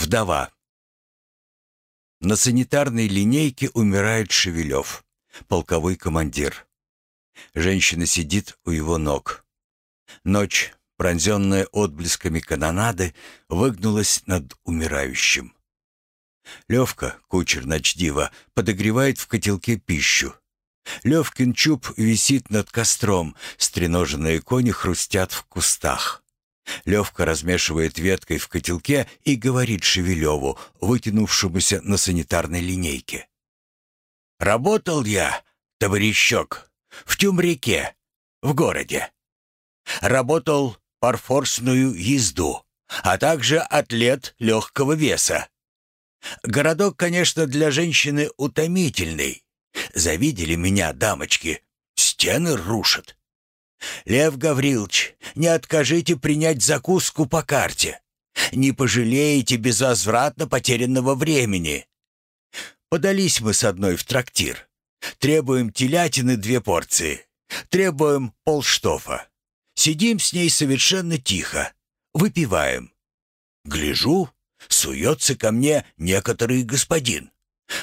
Вдова. На санитарной линейке умирает Шевелев, полковой командир. Женщина сидит у его ног. Ночь, пронзенная отблесками канонады, выгнулась над умирающим. Левка, кучер ночдива, подогревает в котелке пищу. Левкин чуб висит над костром, стреноженные кони хрустят в кустах. Левка размешивает веткой в котелке и говорит Шевелеву, вытянувшемуся на санитарной линейке. «Работал я, товарищок, в Тюмреке, в городе. Работал парфорсную езду, а также атлет легкого веса. Городок, конечно, для женщины утомительный. Завидели меня, дамочки, стены рушат. Лев Гаврилович, не откажите принять закуску по карте. Не пожалеете безвозвратно потерянного времени. Подались мы с одной в трактир. Требуем телятины две порции. Требуем полштофа. Сидим с ней совершенно тихо. Выпиваем. Гляжу, суется ко мне некоторый господин.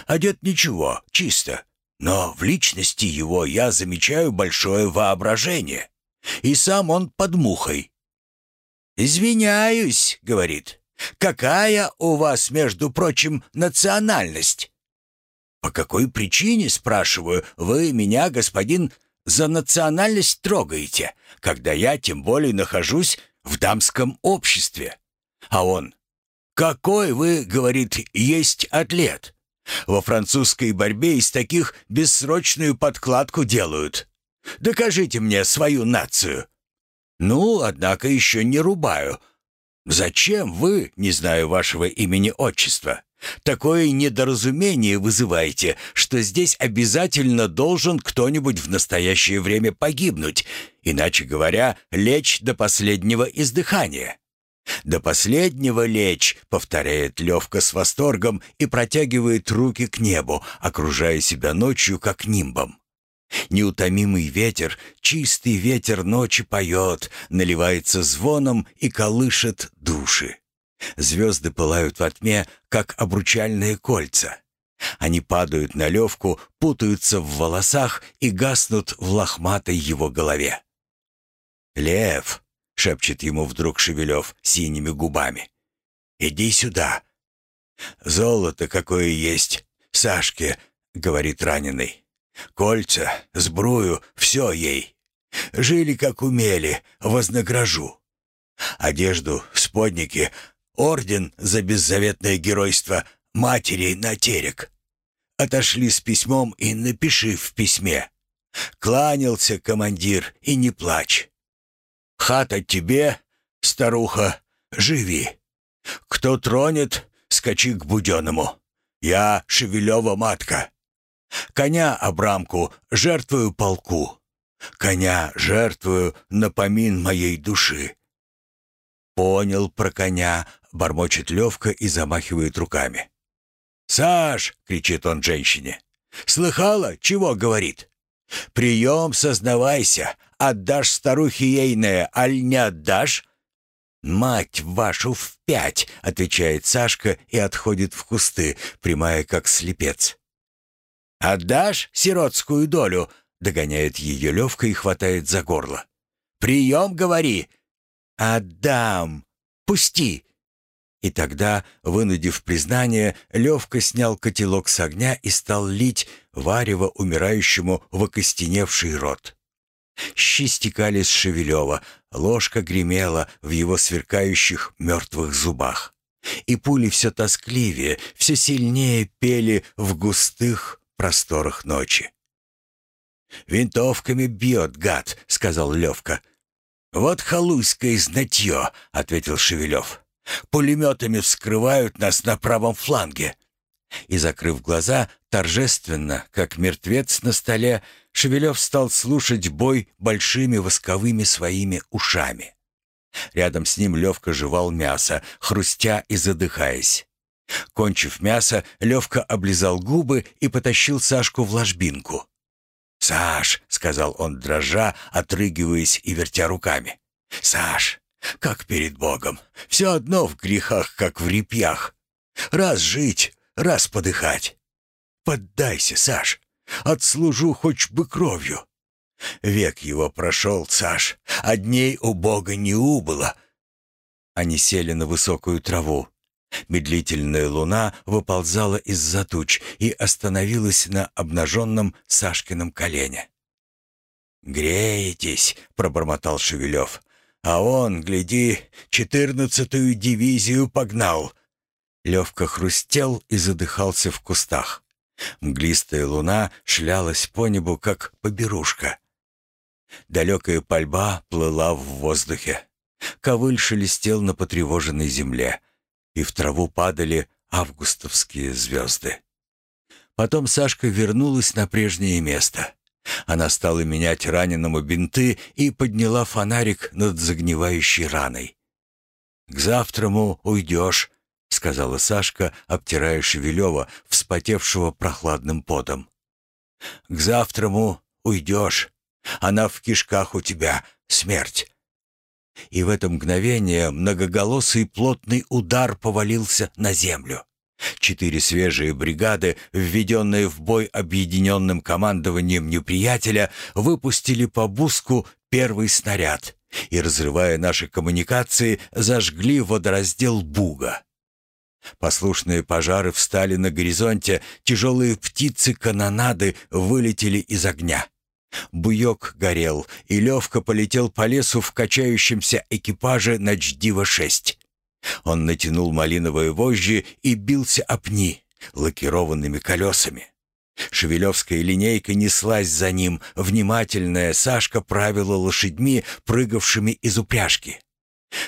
Одет ничего, чисто. Но в личности его я замечаю большое воображение. И сам он под мухой. «Извиняюсь», — говорит, — «какая у вас, между прочим, национальность?» «По какой причине, спрашиваю, вы меня, господин, за национальность трогаете, когда я тем более нахожусь в дамском обществе?» А он, «Какой вы, — говорит, — есть атлет? Во французской борьбе из таких бессрочную подкладку делают. Докажите мне свою нацию. Ну, однако еще не рубаю. Зачем вы, не знаю вашего имени-отчества, такое недоразумение вызываете, что здесь обязательно должен кто-нибудь в настоящее время погибнуть, иначе говоря, лечь до последнего издыхания? «До последнего лечь», — повторяет Левка с восторгом и протягивает руки к небу, окружая себя ночью как нимбом. Неутомимый ветер, чистый ветер ночи поет, наливается звоном и колышет души. Звезды пылают во тьме, как обручальные кольца. Они падают на Левку, путаются в волосах и гаснут в лохматой его голове. «Лев!» — шепчет ему вдруг Шевелев синими губами. «Иди сюда». «Золото какое есть, Сашке», — говорит раненый. «Кольца, сбрую, все ей. Жили как умели, вознагражу. Одежду, сподники, орден за беззаветное геройство матери на терек. Отошли с письмом и напиши в письме. Кланялся командир и не плачь. Хата тебе, старуха, живи. Кто тронет, скачи к Буденному. Я Шевелева матка. Коня Абрамку жертвую полку. Коня жертвую на помин моей души. Понял про коня, бормочет Левка и замахивает руками. «Саш!» — кричит он женщине. «Слыхала, чего говорит? Прием, сознавайся, Отдашь старухе ейное, аль не отдашь?» «Мать вашу в пять!» — отвечает Сашка и отходит в кусты, прямая как слепец. «Отдашь сиротскую долю?» — догоняет ее Левка и хватает за горло. «Прием, говори!» «Отдам! Пусти!» И тогда, вынудив признание, Левка снял котелок с огня и стал лить варево умирающему в окостеневший рот. Щи стекали с Шевелева, ложка гремела в его сверкающих мертвых зубах. И пули все тоскливее, все сильнее пели в густых просторах ночи. «Винтовками бьет, гад», — сказал Левка. «Вот халуйское знатье», — ответил Шевелев. «Пулеметами вскрывают нас на правом фланге». И, закрыв глаза, торжественно, как мертвец на столе, Шевелев стал слушать бой большими восковыми своими ушами. Рядом с ним Левка жевал мясо, хрустя и задыхаясь. Кончив мясо, Левка облизал губы и потащил Сашку в ложбинку. «Саш», — сказал он дрожа, отрыгиваясь и вертя руками. «Саш, как перед Богом, все одно в грехах, как в репьях. Раз жить, раз подыхать. Поддайся, Саш, отслужу хоть бы кровью. Век его прошел, Саш, а дней у Бога не убыло. Они сели на высокую траву. Медлительная луна выползала из-за туч и остановилась на обнаженном Сашкином колене. «Греетесь», — пробормотал Шевелев. «А он, гляди, четырнадцатую дивизию погнал». Левка хрустел и задыхался в кустах. Мглистая луна шлялась по небу, как поберушка. Далекая пальба плыла в воздухе. Ковыль шелестел на потревоженной земле, и в траву падали августовские звезды. Потом Сашка вернулась на прежнее место. Она стала менять раненому бинты и подняла фонарик над загнивающей раной. «К завтраму уйдешь», — сказала Сашка, обтирая Шевелева, вспотевшего прохладным потом. «К завтраму уйдешь. Она в кишках у тебя. Смерть». И в это мгновение многоголосый плотный удар повалился на землю. Четыре свежие бригады, введенные в бой объединенным командованием неприятеля, выпустили по Буску первый снаряд и, разрывая наши коммуникации, зажгли водораздел Буга. Послушные пожары встали на горизонте, тяжелые птицы канонады вылетели из огня. Буйок горел, и Левка полетел по лесу в качающемся экипаже на Чдива-6. Он натянул малиновые вожжи и бился о пни лакированными колесами. Шевелевская линейка неслась за ним, внимательная Сашка правила лошадьми, прыгавшими из упряжки.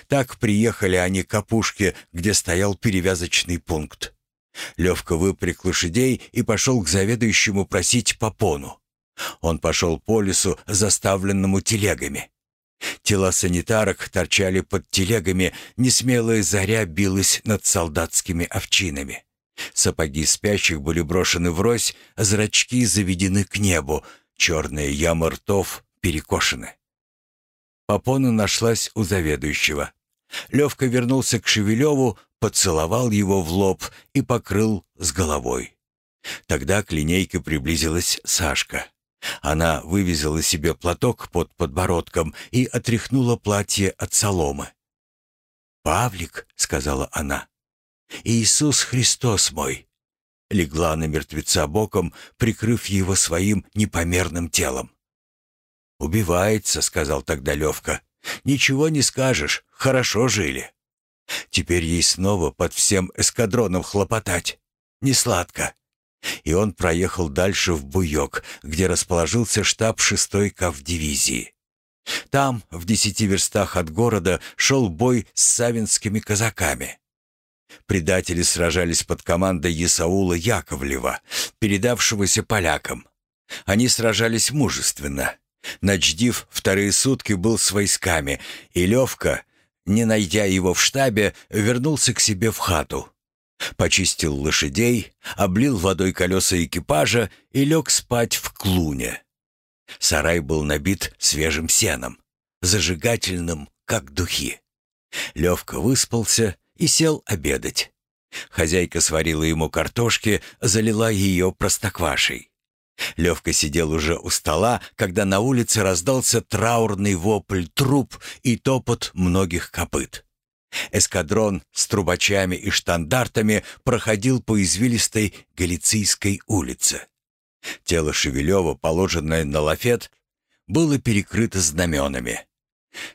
Так приехали они к опушке, где стоял перевязочный пункт. Левка выпряг лошадей и пошел к заведующему просить попону. Он пошел по лесу, заставленному телегами. Тела санитарок торчали под телегами, несмелая заря билась над солдатскими овчинами. Сапоги спящих были брошены врозь, зрачки заведены к небу, черные ямы ртов перекошены. Попона нашлась у заведующего. Левка вернулся к Шевелеву, поцеловал его в лоб и покрыл с головой. Тогда к линейке приблизилась Сашка. Она вывязала себе платок под подбородком и отряхнула платье от соломы. «Павлик», — сказала она, — «Иисус Христос мой», легла на мертвеца боком, прикрыв его своим непомерным телом. «Убивается», — сказал тогда Левка. «Ничего не скажешь, хорошо жили». Теперь ей снова под всем эскадроном хлопотать. Не сладко и он проехал дальше в Буйок, где расположился штаб 6-й кавдивизии. Там, в десяти верстах от города, шел бой с савинскими казаками. Предатели сражались под командой Исаула Яковлева, передавшегося полякам. Они сражались мужественно. Начдив вторые сутки был с войсками, и Левка, не найдя его в штабе, вернулся к себе в хату. Почистил лошадей, облил водой колеса экипажа и лег спать в клуне. Сарай был набит свежим сеном, зажигательным, как духи. Левка выспался и сел обедать. Хозяйка сварила ему картошки, залила ее простоквашей. Левка сидел уже у стола, когда на улице раздался траурный вопль труп и топот многих копыт. Эскадрон с трубачами и штандартами проходил по извилистой Галицийской улице. Тело Шевелева, положенное на лафет, было перекрыто знаменами.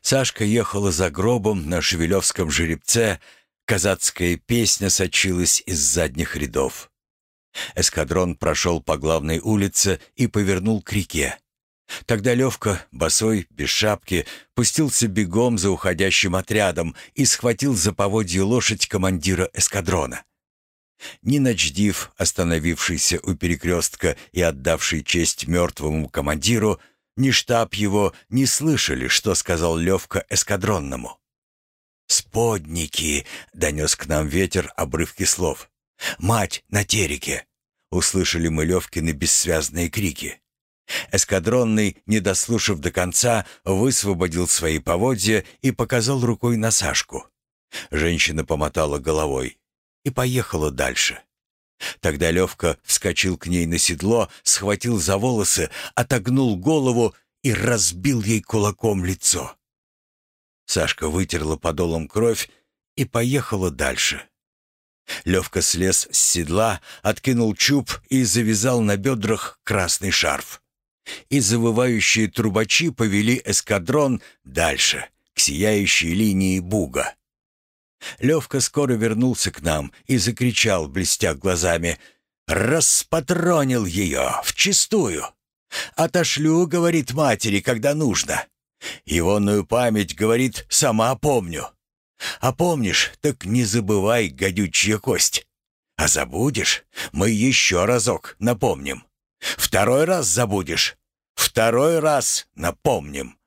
Сашка ехала за гробом на шевелевском жеребце, казацкая песня сочилась из задних рядов. Эскадрон прошел по главной улице и повернул к реке. Тогда Левка, босой, без шапки, пустился бегом за уходящим отрядом и схватил за поводье лошадь командира эскадрона. Ни Ночдив, остановившийся у перекрестка и отдавший честь мертвому командиру, ни штаб его не слышали, что сказал Левка эскадронному. «Сподники!» — донес к нам ветер обрывки слов. «Мать на тереке!» — услышали мы Левкины бессвязные крики. Эскадронный, не дослушав до конца, высвободил свои поводья и показал рукой на Сашку. Женщина помотала головой. и поехала дальше. Тогда Левка вскочил к ней на седло, схватил за волосы, отогнул голову и разбил ей кулаком лицо. Сашка вытерла подолом кровь и поехала дальше. Левка слез с седла, откинул чуб и завязал на бедрах красный шарф. И завывающие трубачи повели эскадрон дальше, к сияющей линии Буга. Левка скоро вернулся к нам и закричал, блестя глазами, «Распатронил ее! Вчистую! Отошлю, — говорит матери, — когда нужно. Егонную память, — говорит, — сама помню. А помнишь, так не забывай, гадючья кость. А забудешь, мы еще разок напомним. Второй раз забудешь, второй раз напомним».